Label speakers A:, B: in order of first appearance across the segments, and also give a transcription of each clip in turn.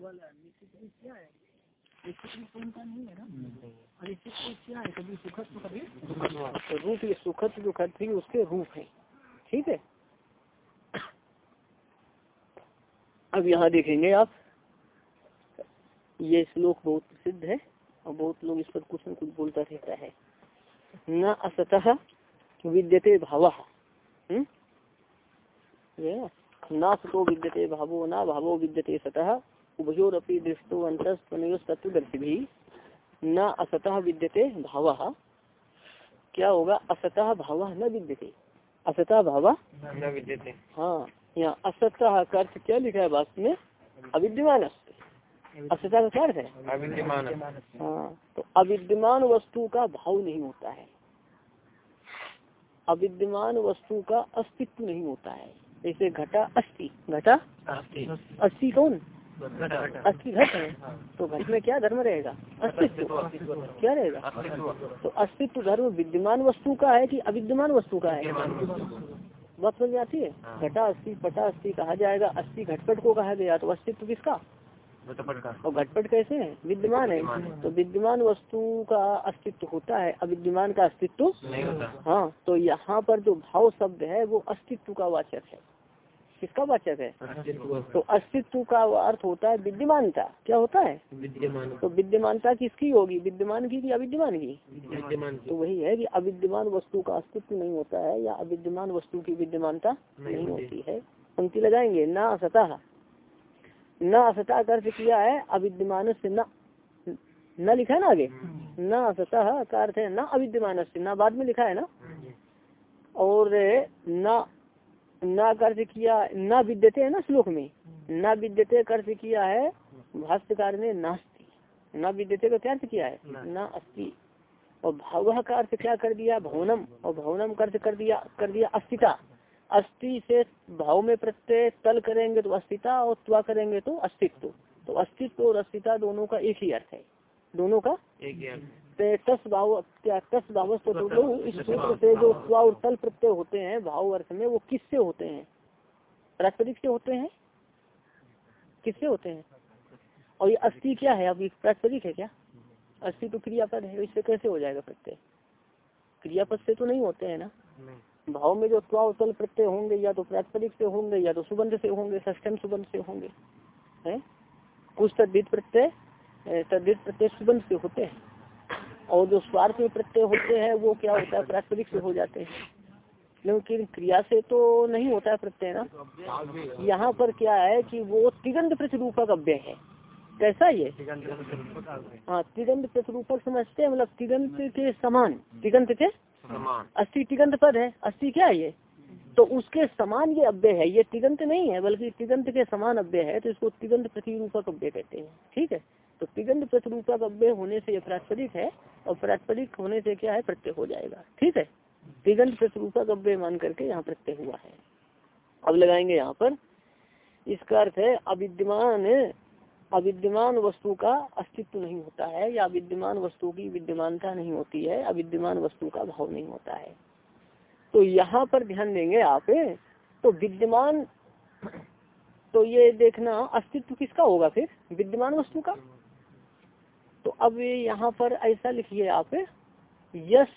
A: तो अनिश्चित रूप क्या सुखद तो तो ये सुखद जो थी उसके रूप है। ठीक है? अब यहाँ देखेंगे आप, ये श्लोक बहुत प्रसिद्ध है और बहुत लोग इस पर कुछ न कुछ बोलता रहता है। न असतः विद्यते भाव। न? सतो विद्यते भावो, न भावो विद्यते सतः। उभयोरपि दृष्टो अंतस्तत्वदर्शी भी न असतः विद्यते भाव। क्या होगा? असतः भाव न विद्यते। असतः भाव?
B: न विद्यते।
A: हाँ यहाँ असतः का अर्थ क्या लिखा है वास्तव में? अविद्यमान असतः। का अर्थ है?
B: अविद्यमान
A: हाँ तो अविद्यमान वस्तु का भाव नहीं होता है। अविद्यमान वस्तु का अस्तित्व नहीं होता है। जैसे घटा अस्थि घटा अस्थि कौन? अस्थि घट है। तो घट में क्या धर्म रहेगा? अस्तित्व। क्या रहेगा? तो अस्तित्व धर्म विद्यमान वस्तु का है कि अविद्यमान वस्तु का है? बात समझ आती है? घटा अस्थि पटा अस्थि कहा जाएगा। अस्थि घटपट को कहा गया तो अस्तित्व किसका? और घटपट कैसे है? विद्यमान है। तो विद्यमान वस्तु का अस्तित्व होता है अविद्यमान का अस्तित्व
B: नहीं होता।
A: हाँ तो यहाँ पर जो भाव शब्द है वो अस्तित्व का वाचक है। किसका वाचक है? तो अस्तित्व का अर्थ होता है विद्यमानता। क्या होता है?
B: विद्यमान।
A: तो विद्यमानता किसकी होगी? विद्यमान की कि अविद्यमान की?
B: विद्यमान
A: तो वही है कि अविद्यमान वस्तु का अस्तित्व नहीं होता है या अविद्यमान वस्तु की विद्यमानता नहीं होती। है। पंक्ति लगाएँगे न असतः। न असतः का अर्थ किया है अविद्यमान से न न लिखा है ना आगे? न असतः का अर्थ है न अविद्यमान से न बाद में लिखा है ना? और न न कर्ज किया न विद्यते है ना श्लोक में। न विद्यते कर्ज किया है भाष्यकार ने नास्ती न विद्यते का क्या अर्थ किया है? न। अस्ति। और भाव का अर्थ क्या कर दिया? भवनम। और भवनम का अर्थ कर दिया कर दिया अस्थिता अस्थि से भाव में प्रत्यय तल करेंगे तो अस्थिता और त्वा करेंगे तो अस्तित्व। तो अस्तित्व और अस्थिता दोनों का एक ही अर्थ है। दोनों का
B: एक ही अर्थ।
A: तस भाव क्या तस भाव तो इस सूत्र से जो स्वा और तल प्रत्यय होते हैं भाव अर्थ में वो किससे होते हैं? प्रास्पदिक से होते हैं? किससे होते हैं? और ये अस्थि क्या है? अभी प्रास्पदिक है क्या? अस्थि तो क्रियापद है इससे कैसे हो जाएगा प्रत्यय? क्रियापद से तो नहीं होते हैं ना? भाव में जो त्वा और तल प्रत्यय होंगे या तो प्रास्पदिक से होंगे या तो सुबंध से होंगे षष्ठम सुबंध से होंगे है? कुछ तद्धित प्रत्यय तद्धित प्रत्यय सुबंध से होते हैं। और जो स्वार्थ में प्रत्यय होते हैं वो क्या होता है? प्रास्पदिक से हो जाते हैं। लेकिन क्रिया से तो नहीं होता है प्रत्यय ना। यहाँ पर क्या है कि वो तिगंध प्रतिरूपक अव्यय है। कैसा ये? हाँ तिगंध प्रतिरूपक समझते हैं मतलब तिगंत के समान। तिगंत के? अस्थि तिगंत पद है। अस्थि क्या है ये? तो उसके समान ये अव्यय है। ये तिगंत नहीं है बल्कि तिगंत के समान अव्यय है तो इसको तिगंत प्रतिरूपक अव्यय कहते हैं। ठीक है? तो तिगंत प्रतिरूपक अव्यय होने से यह प्रास्पदिक है और प्रास्पदिक होने से क्या है? प्रत्यय हो जाएगा। ठीक है? तिगंत प्रतिरूपक अव्यय मान करके यहाँ प्रत्यय हुआ है। अब लगाएँगे यहाँ पर। इसका अर्थ है, अविद्यमान अविद्यमान वस्तु का अस्तित्व नहीं होता है या विद्यमान वस्तु की विद्यमानता नहीं होती है, अविद्यमान वस्तु का भाव नहीं होता है। तो यहाँ पर ध्यान देंगे आप तो विद्यमान तो ये देखना अस्तित्व किसका होगा फिर? विद्यमान वस्तु का? तो अब यहाँ पर ऐसा लिखिए आप यश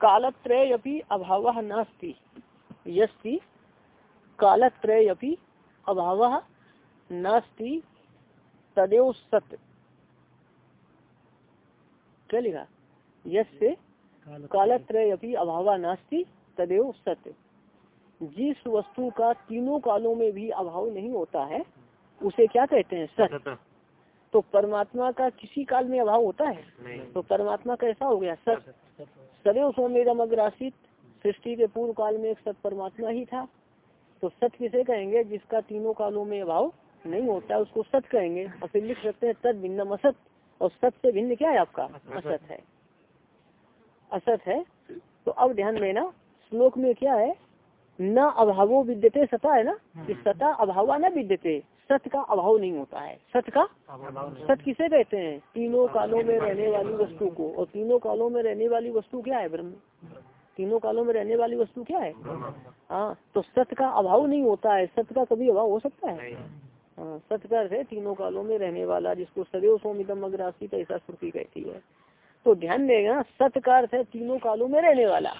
A: कालत्रय अपनी अभाव नास्ती। यस्ति कालत्रय अपनी अभाव नास्ति, तदेव सत्य क्या लिखा? यश कालत्रय अपनी अभाव नास्ति, तदेव सत्य जिस वस्तु का तीनों कालों में भी अभाव नहीं होता है उसे क्या कहते हैं? सत्य तो परमात्मा का किसी काल में अभाव होता है?
B: नहीं।
A: तो परमात्मा कैसा हो गया सत। सदैव सोमेदम अग्रासित सृष्टि के पूर्व काल में एक सत परमात्मा ही था। तो सत किसे कहेंगे? जिसका तीनों कालों में अभाव नहीं होता उसको सत कहेंगे। और फिर लिख सकते हैं तद भिन्न असत। और सत से भिन्न क्या है आपका? असत। है। असत है। तो अब ध्यान में देना श्लोक में क्या है? न अभावो विद्यते सता है ना? कि सता अभावा न विद्यते। सत का अभाव नहीं होता है। सत का? सत्य किसे कहते हैं? तीनों कालों में रहने वाली वस्तु को। और तीनों कालों में रहने वाली वस्तु क्या है ब्रह्म? तीनों कालों में रहने वाली वस्तु क्या है? हाँ तो सत्य का अभाव नहीं होता है। सत्य का कभी अभाव हो सकता है? हाँ सत्य का है तीनों कालों में रहने वाला, जिसको सदैव सोमितम अग्रासी ऐसा श्रुति कहती है। तो ध्यान देगा सत्य का अर्थ है तीनों कालों में रहने वाला।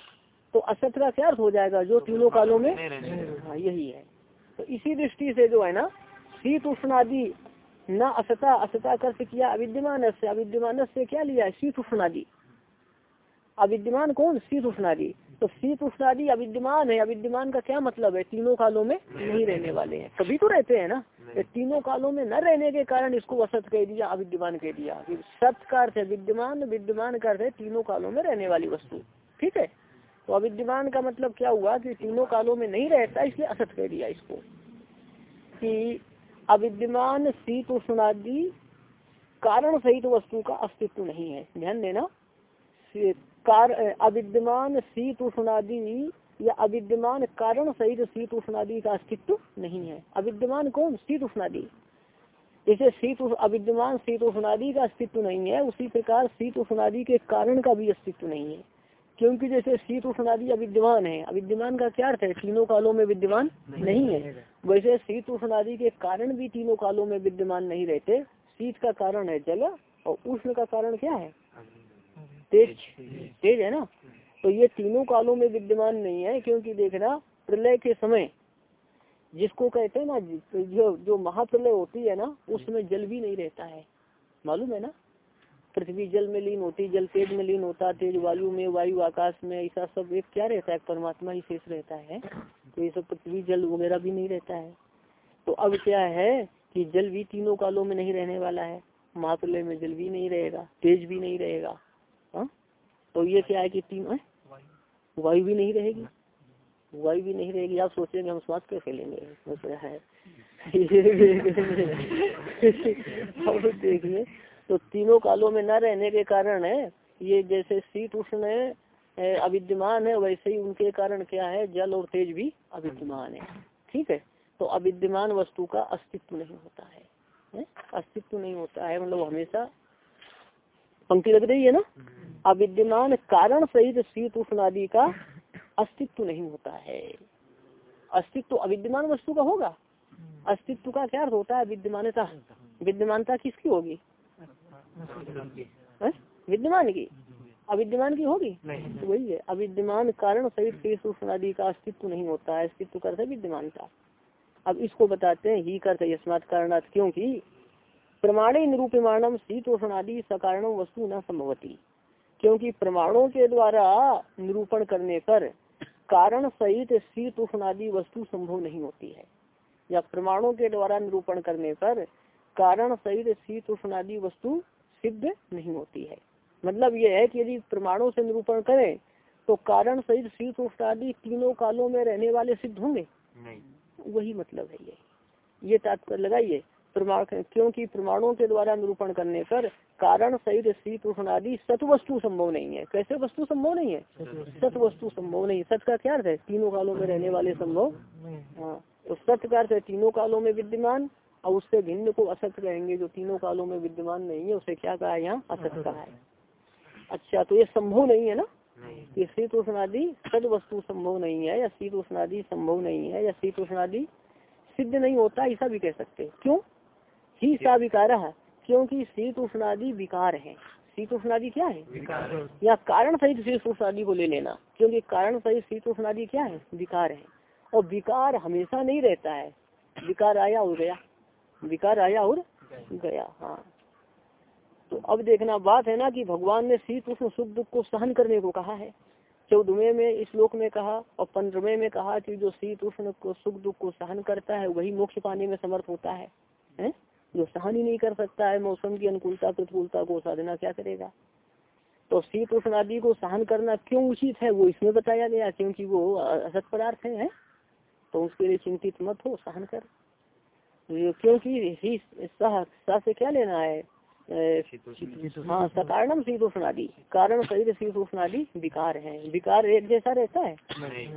A: तो असत्य का क्या अर्थ हो जाएगा? जो तीनों कालों में? हाँ यही है। तो इसी दृष्टि से जो है ना शीत उष्णादि न असता असता कर्थ किया, अविद्यमान से अविद्यमान से क्या लिया? शीत उष्णादि अविद्यमान कौन? शीत उष्णादि तो शीत उष्णादि अविद्यमान है। अविद्यमान का क्या मतलब है? तीनों कालों में नहीं रहने वाले हैं। कभी तो रहते हैं ना। तीनों कालों में न रहने के कारण इसको असत कह दिया, अविद्यमान कह दिया। सत्य अर्थ है विद्यमान विद्यमान का अर्थ है तीनों कालों में रहने वाली वस्तु। ठीक है? तो अविद्यमान का मतलब क्या हुआ कि तीनों कालों में नहीं रहता, इसलिए असत कह दिया इसको। कि अविद्यमान शीत उष्णादि कारण सहित वस्तु का अस्तित्व नहीं है। ध्यान देना। कार अविद्यमान शीत उष्णादि या अविद्यमान कारण सहित शीत उष्णादि का अस्तित्व नहीं है। अविद्यमान कौन? शीत उष्णादि। जैसे शीत अविद्यमान शीत उष्णादि का अस्तित्व नहीं है। उसी प्रकार शीत उष्णादि के कारण का भी अस्तित्व नहीं है। क्योंकि जैसे शीत उष्णादि अविद्यमान है। अविद्यमान का क्या अर्थ है? तीनों कालों में विद्यमान नहीं है। वैसे शीत उष्णादि के कारण भी तीनों कालों में विद्यमान नहीं रहते। शीत का कारण है जल और उष्ण का कारण क्या है? तेज। तेज है ना? तो ये तीनों कालों में विद्यमान नहीं है क्योंकि देखना प्रलय के समय जिसको कहते हैं ना जो जो महाप्रलय होती है ना उसमें जल भी नहीं रहता है। मालूम है ना? पृथ्वी जल में लीन होती, जल तेज में लीन होता, तेज वायु में, वायु आकाश में, ऐसा सब एक क्या रहता है? परमात्मा ही शेष रहता है। तो ये सब पृथ्वी जल वगैरह भी नहीं रहता है। तो अब क्या है कि जल भी तीनों कालों में नहीं रहने वाला है। महाप्रलय में जल भी नहीं रहेगा, तेज भी नहीं रहेगा। हा? तो ये क्या है कि तीन वायु भी नहीं रहेगी। वायु भी नहीं रहेगी। आप सोचेंगे, हम स्वास्थ्य कैसे लेंगे? है। देखिए। तो तीनों कालों में न रहने के कारण है ये जैसे शीत उष्ण अविद्यमान है वैसे ही उनके कारण क्या है जल और तेज भी अविद्यमान है। ठीक है? तो अविद्यमान वस्तु का अस्तित्व नहीं होता है, है? अस्तित्व नहीं होता है मतलब हमेशा पंक्ति लग रही है ना? अविद्यमान कारण सहित शीत उष्ण आदि का अस्तित्व नहीं होता है। अस्तित्व अविद्यमान वस्तु का होगा। अस्तित्व का क्या होता है? विद्यमानता। विद्यमानता किसकी होगी? विद्यमान की? अविद्यमान की होगी? तो वही है अविद्यमान कारण सहित शेष आदि का अस्तित्व नहीं होता है अस्तित्व करते विद्यमानता। अब इसको बताते हैं ही करते यस्मात कारणात क्योंकि प्रमाणे निरूपमाणम शीतोषण आदि सकारण वस्तु न संभवती। क्योंकि प्रमाणों के द्वारा निरूपण करने पर कारण सहित शीत आदि वस्तु संभव नहीं होती है। या प्रमाणों के द्वारा निरूपण करने पर कारण सहित शीत आदि वस्तु सिद्ध नहीं होती है। मतलब यह है कि यदि प्रमाणों से निरूपण करें तो कारण सहित शीत आदि तीनों कालों में रहने वाले सिद्ध होंगे। वही मतलब है ये। ये तात्पर्य लगाइए। प्रमाण क्योंकि प्रमाणों के द्वारा निरूपण करने पर कारण सहित शीत आदि सत वस्तु संभव नहीं है। कैसे वस्तु संभव नहीं है? सत वस्तु संभव नहीं। सत का क्या अर्थ है? तीनों कालों में रहने वाले संभव? हाँ तो सत्य का अर्थ है तीनों कालों में विद्यमान और उससे भिन्न को असत कहेंगे जो तीनों कालों में विद्यमान नहीं है उसे क्या कहा यहाँ? असत कहा है। अच्छा तो ये संभव नहीं है ना? ये शीत उष्णादि सद वस्तु संभव नहीं है या शीत उष्णादि संभव नहीं है या शीत उष्णादि सिद्ध नहीं होता ऐसा भी कह सकते क्यों? ही सा विकार क्योंकि शीत उष्णादि विकार है। शीत उष्णादि क्या है? या कारण सहित शीत उष्णादि को ले लेना क्योंकि कारण सहित शीत उष्णादि क्या है? विकार है। और विकार हमेशा नहीं रहता है। विकार आया और गया। विकार आया और गया। हाँ। तो अब देखना बात है ना कि भगवान ने शीत उष्ण सुख दुख को सहन करने को कहा है। चौदहवें में इस श्लोक में कहा और पंद्रहवें में कहा कि जो शीत उष्ण को सुख दुख को सहन करता है वही मोक्ष पाने में समर्थ होता है, है? जो सहन ही नहीं कर सकता है मौसम की अनुकूलता प्रतिकूलता को साधना क्या करेगा? तो शीत उष्ण आदि को सहन करना क्यों उचित है वो इसमें बताया गया क्योंकि वो असत पदार्थ है। तो उसके लिए चिंतित मत हो सहन कर। क्योंकि ही सह से क्या लेना है? हाँ सकारणम शीतोष्णादि कारण शरीर शीतोष्णादि विकार है। विकार एक जैसा रहता है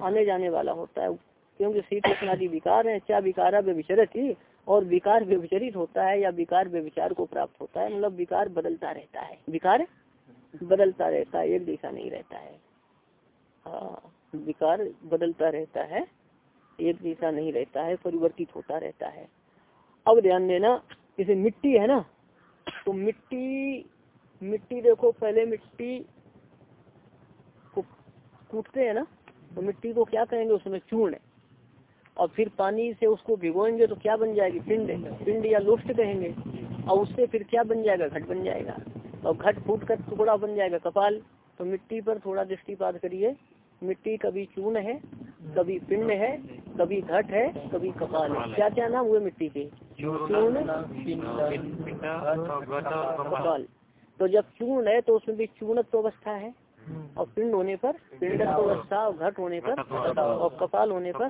A: आने जाने वाला होता है। क्योंकि शीतोष्णादि विकार है क्या विकारा व्यविचरित ही। और विकार व्यविचरित होता है या विकार व्यविचार को प्राप्त होता है मतलब विकार बदलता रहता है। विकार बदलता रहता है एक जैसा नहीं रहता है। हाँ विकार बदलता रहता है एक जैसा नहीं रहता है परिवर्तित होता रहता है। अब ध्यान देना, जैसे मिट्टी है ना तो मिट्टी मिट्टी देखो, पहले मिट्टी को कूटते हैं ना तो मिट्टी को क्या कहेंगे, उसमें चूर्ण और फिर पानी से उसको भिगोएँगे तो क्या बन जाएगी, पिंड पिंड या लोस्ट कहेंगे, और उससे फिर क्या बन जाएगा, घट बन जाएगा। और घट फूट कर टुकड़ा बन जाएगा कपाल तो मिट्टी पर थोड़ा दृष्टिपात करिए। मिट्टी कभी चूर्ण है, कभी पिंड है, कभी घट है, कभी कपाल है। क्या क्या नाम हुए मिट्टी के? तो जब चूर्ण है तो उसमें भी चूर्णत्व अवस्था है और पिंड होने पर पिंडत्व अवस्था और घट होने पर और कपाल होने पर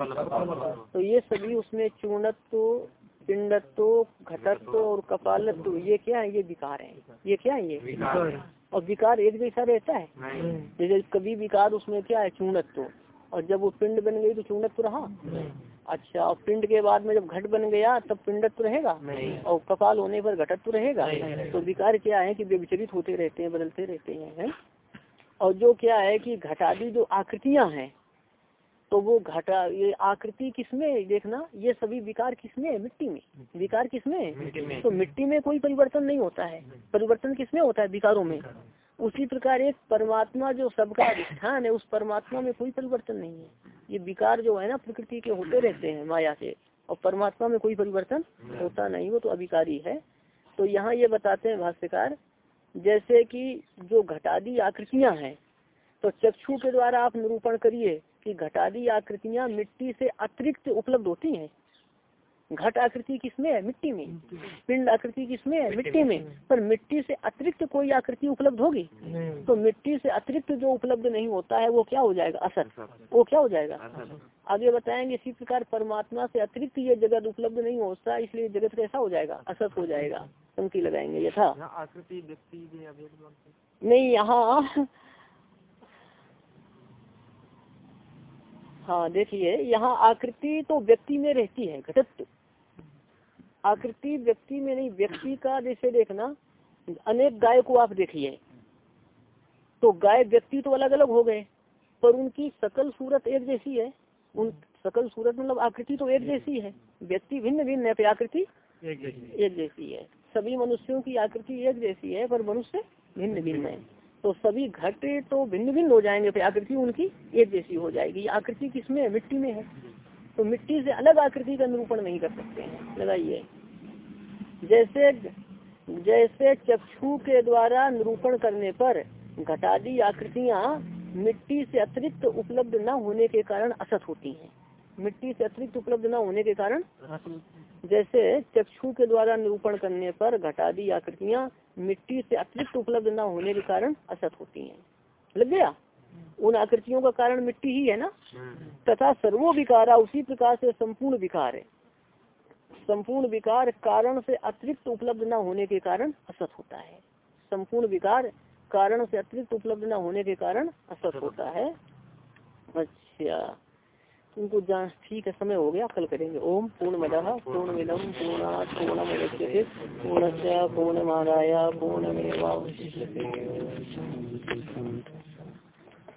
A: तो ये सभी उसमें चूर्णत्व पिंडत्व घटत्व और कपालत्व ये क्या है? ये विकार है। ये क्या है ये? और विकार एक जैसा रहता है? जैसे कभी विकार उसमें क्या है? चूर्णत्व। और जब वो पिंड बन गई तो चूर्णत्व रहा? अच्छा और पिंड के बाद में जब घट बन गया तब पिंडत्व रहेगा? और कपाल होने पर घटत्व रहेगा? तो विकार क्या है कि व्यविचरित होते रहते हैं बदलते रहते हैं है? और जो क्या है कि घटादी जो आकृतियाँ हैं तो वो घटा ये आकृति किसमें? देखना ये सभी विकार किसमें? है मिट्टी में। विकार किसमें? तो मिट्टी में कोई परिवर्तन नहीं होता है। परिवर्तन किसमें होता है? विकारों में। उसी प्रकार एक परमात्मा जो सबका अधिष्ठान है, उस परमात्मा में कोई परिवर्तन नहीं है। ये विकार जो है ना, प्रकृति के होते रहते हैं माया से, और परमात्मा में कोई परिवर्तन होता नहीं हो तो अभिकारी है। तो यहाँ ये बताते हैं भाष्यकार, जैसे कि जो घटादी आकृतियाँ हैं तो चक्षु के द्वारा आप निरूपण करिए कि घटादी आकृतियाँ मिट्टी से अतिरिक्त उपलब्ध होती हैं। घट आकृति किसमें है? मिट्टी में। पिंड आकृति किसमें है? मिट्टी में। पर मिट्टी से अतिरिक्त कोई आकृति उपलब्ध होगी? तो मिट्टी से अतिरिक्त जो उपलब्ध नहीं होता है वो क्या हो जाएगा? असर। वो क्या हो जाएगा? आगे बताएँगे इसी प्रकार परमात्मा से अतिरिक्त ये जगत उपलब्ध नहीं होता इसलिए जगत कैसा हो जाएगा? असत हो जाएगा। पंक्ति लगाएँगे यथा।
B: आकृति व्यक्ति
A: नहीं यहाँ। हाँ देखिए यहाँ आकृति तो व्यक्ति में रहती है घटत्व। आकृति व्यक्ति में नहीं व्यक्ति का जैसे देखना अनेक गाय को आप देखिए। तो गाय व्यक्ति तो अलग अलग हो गए पर उनकी सकल सूरत एक जैसी है। उन सकल सूरत मतलब आकृति तो एक जैसी है। व्यक्ति भिन्न भिन्न है आकृति एक जैसी है। सभी मनुष्यों की आकृति एक जैसी है पर मनुष्य भिन्न भिन्न है। तो सभी घट तो भिन्न भिन्न हो जाएँगे फिर आकृति उनकी एक जैसी हो जाएगी। आकृति किसमें है? मिट्टी में है। तो मिट्टी से अलग आकृति का निरूपण नहीं कर सकते हैं। लगाइए। जैसे जैसे चक्षु के द्वारा निरूपण करने पर घटादी आकृतियाँ मिट्टी से अतिरिक्त उपलब्ध न होने के कारण असत होती हैं। मिट्टी से अतिरिक्त उपलब्ध न होने के कारण जैसे चक्षु के द्वारा निरूपण करने पर घटादी आकृतियाँ मिट्टी से अतिरिक्त उपलब्ध न होने के कारण असत होती हैं। लग गया? उन आकृतियों का कारण मिट्टी ही है ना? तथा सर्वो विकारा उसी प्रकार से संपूर्ण विकार है। संपूर्ण विकार कारण से अतिरिक्त उपलब्ध न होने के कारण असत होता है। संपूर्ण विकार कारण से अतिरिक्त उपलब्ध न होने के कारण असत होता है। अच्छा। तुमको जान ठीक है समय हो गया कल करेंगे। ओम पूर्ण मदा पूर्ण मिलम पूर्णा पूर्ण पूर्ण पूर्ण पूर्ण पूर्णमेवा